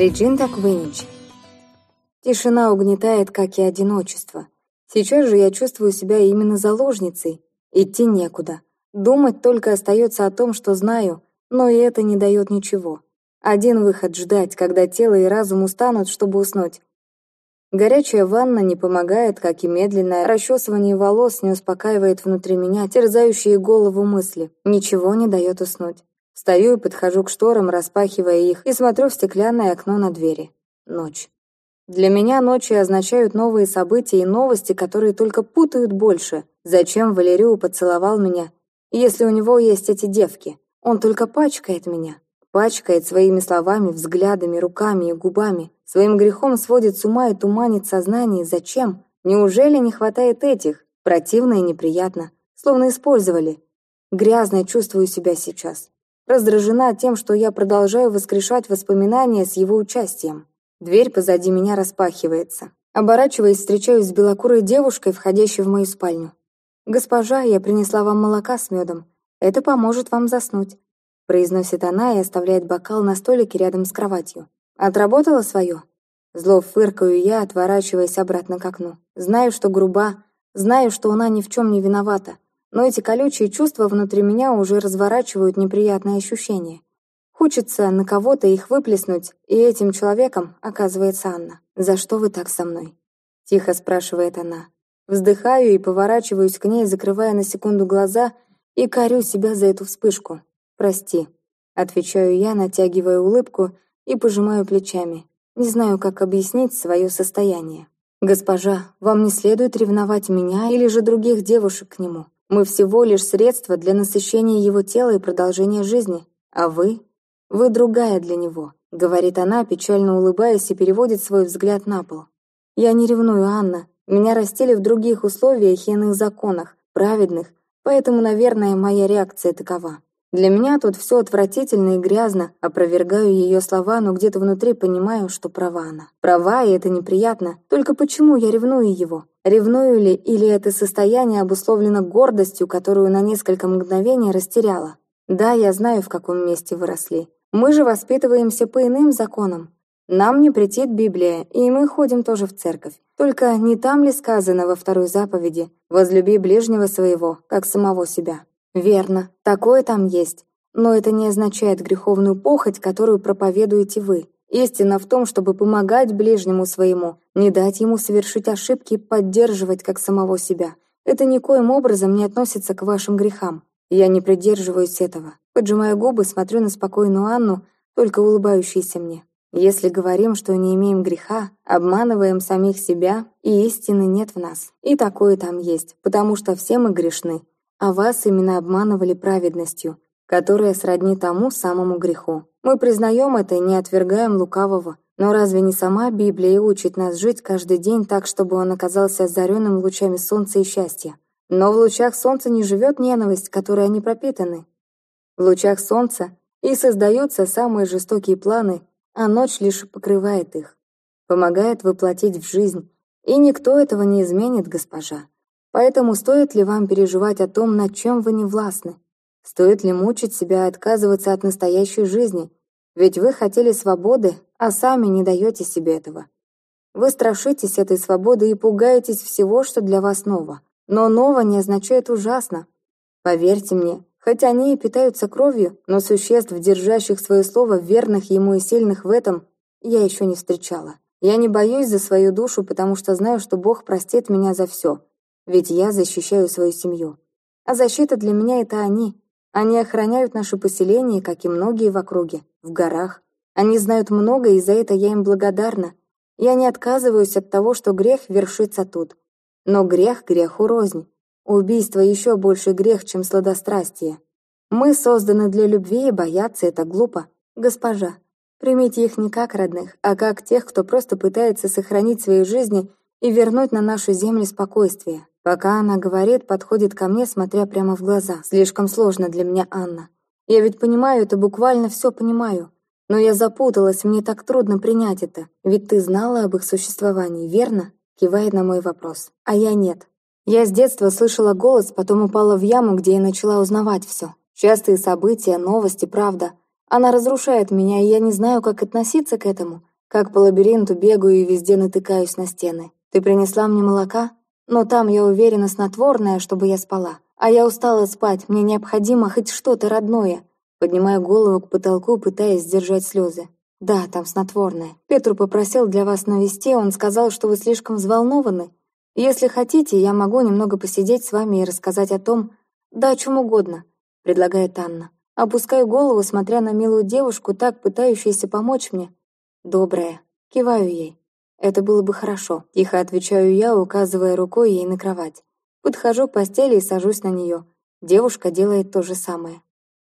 Реджинда Квинич. Тишина угнетает, как и одиночество. Сейчас же я чувствую себя именно заложницей. Идти некуда. Думать только остается о том, что знаю, но и это не дает ничего. Один выход — ждать, когда тело и разум устанут, чтобы уснуть. Горячая ванна не помогает, как и медленное расчесывание волос не успокаивает внутри меня терзающие голову мысли. Ничего не дает уснуть. Стою и подхожу к шторам, распахивая их, и смотрю в стеклянное окно на двери. Ночь. Для меня ночи означают новые события и новости, которые только путают больше. Зачем Валерию поцеловал меня, если у него есть эти девки? Он только пачкает меня. Пачкает своими словами, взглядами, руками и губами. Своим грехом сводит с ума и туманит сознание. Зачем? Неужели не хватает этих? Противно и неприятно. Словно использовали. Грязно чувствую себя сейчас. Раздражена тем, что я продолжаю воскрешать воспоминания с его участием. Дверь позади меня распахивается. Оборачиваясь, встречаюсь с белокурой девушкой, входящей в мою спальню. «Госпожа, я принесла вам молока с медом. Это поможет вам заснуть», — произносит она и оставляет бокал на столике рядом с кроватью. «Отработала свое?» Зло фыркаю я, отворачиваясь обратно к окну. Знаю, что груба, знаю, что она ни в чем не виновата, но эти колючие чувства внутри меня уже разворачивают неприятные ощущения. Хочется на кого-то их выплеснуть, и этим человеком оказывается Анна. «За что вы так со мной?» — тихо спрашивает она. Вздыхаю и поворачиваюсь к ней, закрывая на секунду глаза и корю себя за эту вспышку. «Прости», — отвечаю я, натягивая улыбку и пожимаю плечами. Не знаю, как объяснить свое состояние. «Госпожа, вам не следует ревновать меня или же других девушек к нему. Мы всего лишь средство для насыщения его тела и продолжения жизни. А вы? Вы другая для него», — говорит она, печально улыбаясь и переводит свой взгляд на пол. «Я не ревную, Анна. Меня растили в других условиях и иных законах, праведных, поэтому, наверное, моя реакция такова. Для меня тут все отвратительно и грязно, опровергаю ее слова, но где-то внутри понимаю, что права она. Права, и это неприятно. Только почему я ревную его? Ревную ли, или это состояние обусловлено гордостью, которую на несколько мгновений растеряла? Да, я знаю, в каком месте выросли. Мы же воспитываемся по иным законам. Нам не претит Библия, и мы ходим тоже в церковь. Только не там ли сказано во второй заповеди «Возлюби ближнего своего, как самого себя»? Верно, такое там есть. Но это не означает греховную похоть, которую проповедуете вы. Истина в том, чтобы помогать ближнему своему, не дать ему совершить ошибки и поддерживать как самого себя. Это никоим образом не относится к вашим грехам. Я не придерживаюсь этого. Поджимая губы, смотрю на спокойную Анну, только улыбающуюся мне. Если говорим, что не имеем греха, обманываем самих себя, и истины нет в нас. И такое там есть, потому что все мы грешны, а вас именно обманывали праведностью, которая сродни тому самому греху. Мы признаем это и не отвергаем лукавого, но разве не сама Библия учит нас жить каждый день так, чтобы он оказался озаренным лучами солнца и счастья? Но в лучах солнца не живет ненависть, которой они пропитаны. В лучах солнца и создаются самые жестокие планы, а ночь лишь покрывает их, помогает воплотить в жизнь, и никто этого не изменит, госпожа. Поэтому стоит ли вам переживать о том, над чем вы не властны? Стоит ли мучить себя отказываться от настоящей жизни? Ведь вы хотели свободы, а сами не даете себе этого. Вы страшитесь этой свободы и пугаетесь всего, что для вас ново. Но ново не означает ужасно. Поверьте мне, хоть они и питаются кровью, но существ, держащих свое слово, верных ему и сильных в этом, я еще не встречала. Я не боюсь за свою душу, потому что знаю, что Бог простит меня за все ведь я защищаю свою семью. А защита для меня — это они. Они охраняют наше поселение, как и многие в округе, в горах. Они знают много, и за это я им благодарна. Я не отказываюсь от того, что грех вершится тут. Но грех греху рознь. Убийство еще больше грех, чем сладострастие. Мы созданы для любви, и бояться это глупо. Госпожа, примите их не как родных, а как тех, кто просто пытается сохранить свои жизни и вернуть на нашу землю спокойствие. Пока она говорит, подходит ко мне, смотря прямо в глаза. Слишком сложно для меня, Анна. Я ведь понимаю это, буквально все понимаю. Но я запуталась, мне так трудно принять это. Ведь ты знала об их существовании, верно? Кивает на мой вопрос. А я нет. Я с детства слышала голос, потом упала в яму, где я начала узнавать все. Частые события, новости, правда. Она разрушает меня, и я не знаю, как относиться к этому. Как по лабиринту бегаю и везде натыкаюсь на стены. Ты принесла мне молока? Но там, я уверена, снотворное, чтобы я спала. А я устала спать, мне необходимо хоть что-то родное. Поднимаю голову к потолку, пытаясь сдержать слезы. Да, там снотворное. Петру попросил для вас навести, он сказал, что вы слишком взволнованы. Если хотите, я могу немного посидеть с вами и рассказать о том, да о чем угодно, предлагает Анна. Опускаю голову, смотря на милую девушку, так пытающуюся помочь мне. Добрая. Киваю ей. «Это было бы хорошо», — тихо отвечаю я, указывая рукой ей на кровать. Подхожу к постели и сажусь на нее. Девушка делает то же самое.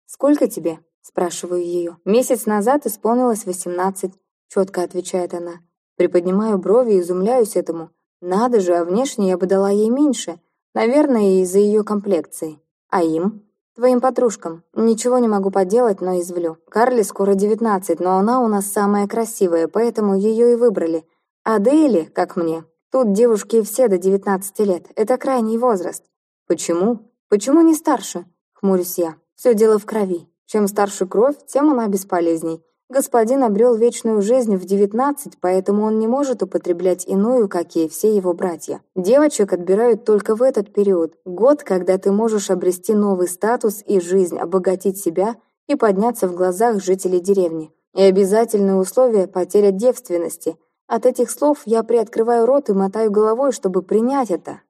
«Сколько тебе?» — спрашиваю ее. «Месяц назад исполнилось восемнадцать», — четко отвечает она. Приподнимаю брови и изумляюсь этому. Надо же, а внешне я бы дала ей меньше. Наверное, из-за ее комплекции. А им? Твоим подружкам. Ничего не могу поделать, но извлю. Карли скоро девятнадцать, но она у нас самая красивая, поэтому ее и выбрали. А Дейли, как мне, тут девушки все до 19 лет. Это крайний возраст. Почему? Почему не старше? Хмурюсь я. Все дело в крови. Чем старше кровь, тем она бесполезней. Господин обрел вечную жизнь в 19, поэтому он не может употреблять иную, как и все его братья. Девочек отбирают только в этот период. Год, когда ты можешь обрести новый статус и жизнь, обогатить себя и подняться в глазах жителей деревни. И обязательное условие – потеря девственности – от этих слов я приоткрываю рот и мотаю головой, чтобы принять это.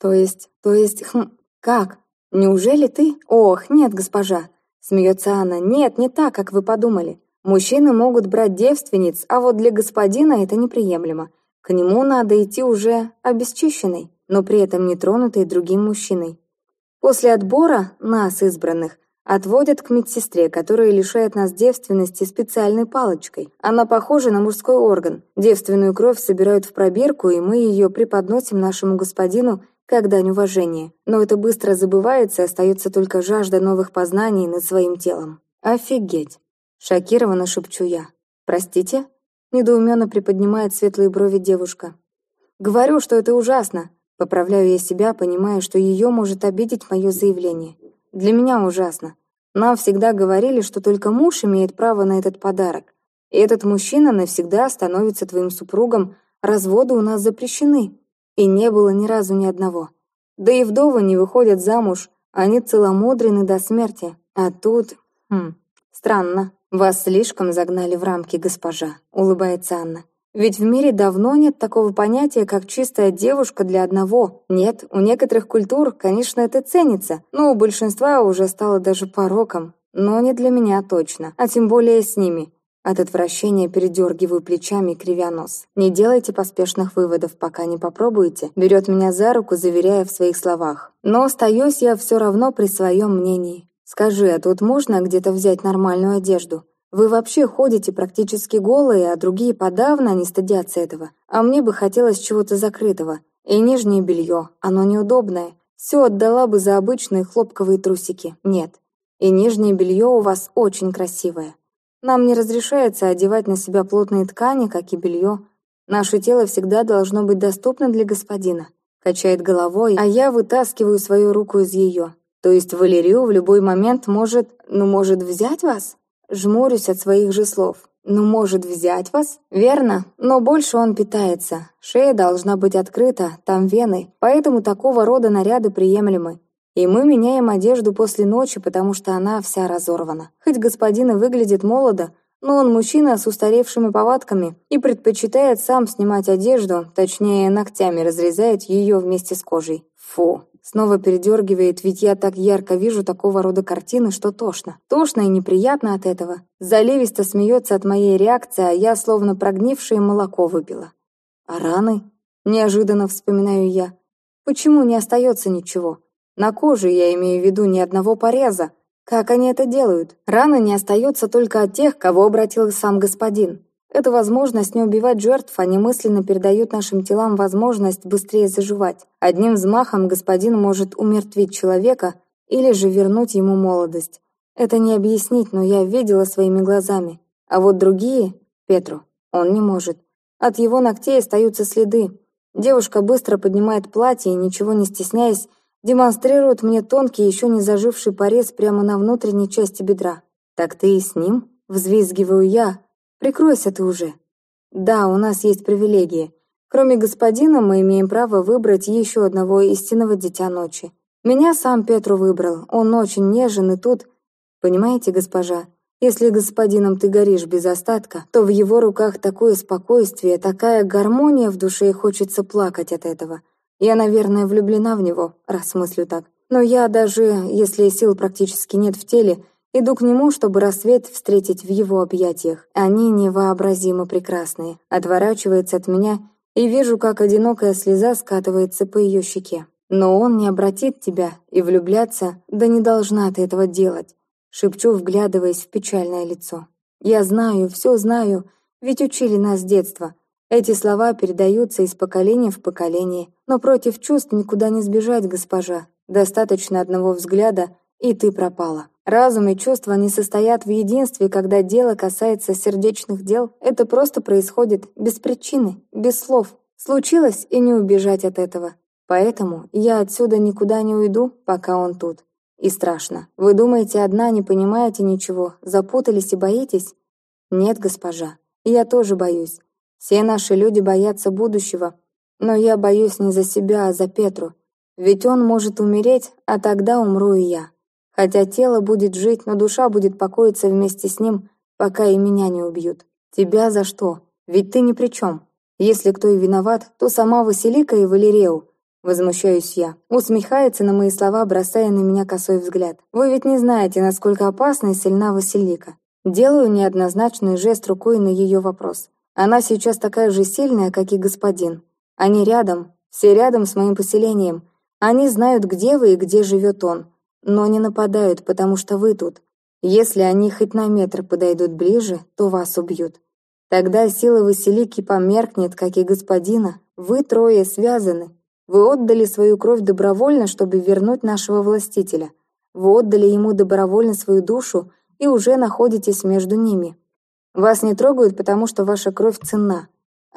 То есть, то есть, хм, как? Неужели ты? Ох, нет, госпожа. Смеется она. Нет, не так, как вы подумали. Мужчины могут брать девственниц, а вот для господина это неприемлемо. К нему надо идти уже обесчищенной, но при этом не тронутой другим мужчиной. После отбора нас, избранных, Отводят к медсестре, которая лишает нас девственности специальной палочкой. Она похожа на мужской орган. Девственную кровь собирают в пробирку, и мы ее преподносим нашему господину как дань уважения. Но это быстро забывается, остается только жажда новых познаний над своим телом. Офигеть! Шокированно шепчу я. Простите? Недоуменно приподнимает светлые брови девушка. Говорю, что это ужасно. Поправляю я себя, понимая, что ее может обидеть мое заявление. Для меня ужасно. Нам всегда говорили, что только муж имеет право на этот подарок. И этот мужчина навсегда становится твоим супругом, разводы у нас запрещены. И не было ни разу ни одного. Да и вдовы не выходят замуж, они целомудрены до смерти. А тут... Хм, странно. Вас слишком загнали в рамки, госпожа, улыбается Анна. Ведь в мире давно нет такого понятия, как чистая девушка для одного. Нет, у некоторых культур, конечно, это ценится, но у большинства уже стало даже пороком. Но не для меня точно, а тем более с ними. От отвращения передергиваю плечами, кривя нос. Не делайте поспешных выводов, пока не попробуете. Берет меня за руку, заверяя в своих словах. Но остаюсь я все равно при своем мнении. Скажи, а тут можно где-то взять нормальную одежду? Вы вообще ходите практически голые, а другие подавно не стыдятся этого. А мне бы хотелось чего-то закрытого. И нижнее белье, оно неудобное. Все отдала бы за обычные хлопковые трусики. Нет. И нижнее белье у вас очень красивое. Нам не разрешается одевать на себя плотные ткани, как и белье. Наше тело всегда должно быть доступно для господина. Качает головой, а я вытаскиваю свою руку из ее. То есть Валерию в любой момент может, ну, может взять вас? Жмурюсь от своих же слов. «Ну, может, взять вас?» «Верно, но больше он питается. Шея должна быть открыта, там вены, поэтому такого рода наряды приемлемы. И мы меняем одежду после ночи, потому что она вся разорвана. Хоть господин и выглядит молодо, но он мужчина с устаревшими повадками и предпочитает сам снимать одежду, точнее, ногтями разрезает ее вместе с кожей. Фу, Снова передергивает, ведь я так ярко вижу такого рода картины, что тошно. Тошно и неприятно от этого. Заливисто смеется от моей реакции, а я словно прогнившее молоко выпила. А раны? Неожиданно вспоминаю я. Почему не остается ничего? На коже я имею в виду ни одного пореза. Как они это делают? Раны не остается только от тех, кого обратил сам господин. Эта возможность не убивать жертв, они мысленно передают нашим телам возможность быстрее заживать. Одним взмахом господин может умертвить человека или же вернуть ему молодость. Это не объяснить, но я видела своими глазами. А вот другие, Петру, он не может. От его ногтей остаются следы. Девушка быстро поднимает платье и, ничего не стесняясь, демонстрирует мне тонкий, еще не заживший порез прямо на внутренней части бедра. «Так ты и с ним?» — взвизгиваю я, Прикройся ты уже. Да, у нас есть привилегии. Кроме господина, мы имеем право выбрать еще одного истинного дитя ночи. Меня сам Петру выбрал, он очень нежен, и тут... Понимаете, госпожа, если господином ты горишь без остатка, то в его руках такое спокойствие, такая гармония в душе, и хочется плакать от этого. Я, наверное, влюблена в него, раз мыслю так. Но я даже, если сил практически нет в теле, иду к нему, чтобы рассвет встретить в его объятиях. Они невообразимо прекрасные. Отворачивается от меня и вижу, как одинокая слеза скатывается по ее щеке. Но он не обратит тебя, и влюбляться, да не должна ты этого делать. Шепчу, вглядываясь в печальное лицо. Я знаю, все знаю, ведь учили нас с детства. Эти слова передаются из поколения в поколение, но против чувств никуда не сбежать, госпожа. Достаточно одного взгляда, и ты пропала. Разум и чувства не состоят в единстве, когда дело касается сердечных дел. Это просто происходит без причины, без слов. Случилось, и не убежать от этого. Поэтому я отсюда никуда не уйду, пока он тут. И страшно. Вы думаете, одна не понимаете ничего, запутались и боитесь? Нет, госпожа, я тоже боюсь. Все наши люди боятся будущего, но я боюсь не за себя, а за Петру. Ведь он может умереть, а тогда умру и я. Хотя тело будет жить, но душа будет покоиться вместе с ним, пока и меня не убьют. Тебя за что? Ведь ты ни при чем. Если кто и виноват, то сама Василика и Валереу. Возмущаюсь я. Усмехается на мои слова, бросая на меня косой взгляд. Вы ведь не знаете, насколько опасна и сильна Василика. Делаю неоднозначный жест рукой на ее вопрос. Она сейчас такая же сильная, как и господин. Они рядом, все рядом с моим поселением. Они знают, где вы и где живет он. Но не нападают, потому что вы тут. Если они хоть на метр подойдут ближе, то вас убьют. Тогда сила Василики померкнет, как и господина. Вы трое связаны. Вы отдали свою кровь добровольно, чтобы вернуть нашего властителя. Вы отдали ему добровольно свою душу и уже находитесь между ними. Вас не трогают, потому что ваша кровь ценна.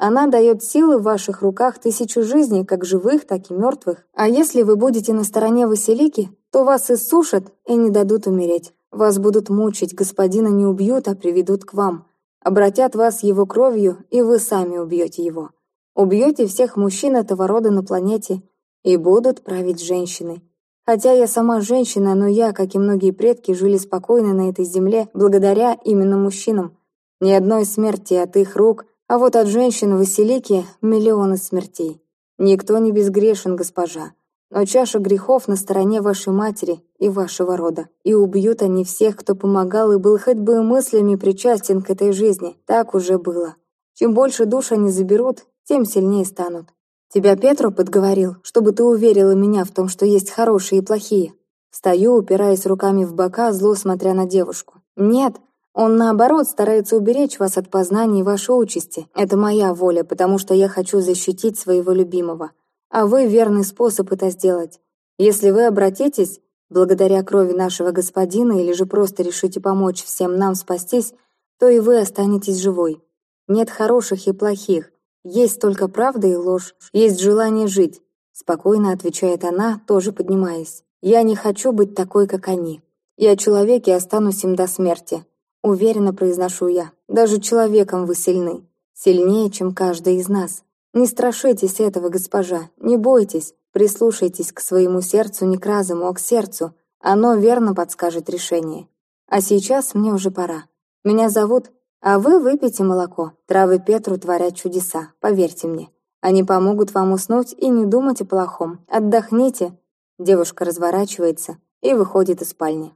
Она дает силы в ваших руках тысячу жизней, как живых, так и мертвых. А если вы будете на стороне Василики, то вас иссушат и не дадут умереть. Вас будут мучить, господина не убьют, а приведут к вам. Обратят вас его кровью, и вы сами убьете его. Убьете всех мужчин этого рода на планете, и будут править женщины. Хотя я сама женщина, но я, как и многие предки, жили спокойно на этой земле благодаря именно мужчинам. Ни одной смерти от их рук, а вот от женщин Василики миллионы смертей. Никто не безгрешен, госпожа. Но чаша грехов на стороне вашей матери и вашего рода. И убьют они всех, кто помогал и был хоть бы мыслями причастен к этой жизни. Так уже было. Чем больше душ они заберут, тем сильнее станут. Тебя Петру подговорил, чтобы ты уверила меня в том, что есть хорошие и плохие. Стою, упираясь руками в бока, зло смотря на девушку. Нет, он, наоборот, старается уберечь вас от познаний вашей участи. Это моя воля, потому что я хочу защитить своего любимого. А вы верный способ это сделать. Если вы обратитесь, благодаря крови нашего господина, или же просто решите помочь всем нам спастись, то и вы останетесь живой. Нет хороших и плохих. Есть только правда и ложь. Есть желание жить. Спокойно отвечает она, тоже поднимаясь. Я не хочу быть такой, как они. Я человек и останусь им до смерти. Уверенно произношу я. Даже человеком вы сильны. Сильнее, чем каждый из нас. Не страшитесь этого, госпожа. Не бойтесь. Прислушайтесь к своему сердцу не к разуму, а к сердцу. Оно верно подскажет решение. А сейчас мне уже пора. Меня зовут, а вы выпейте молоко. Травы Петру творят чудеса, поверьте мне. Они помогут вам уснуть и не думать о плохом. Отдохните. Девушка разворачивается и выходит из спальни.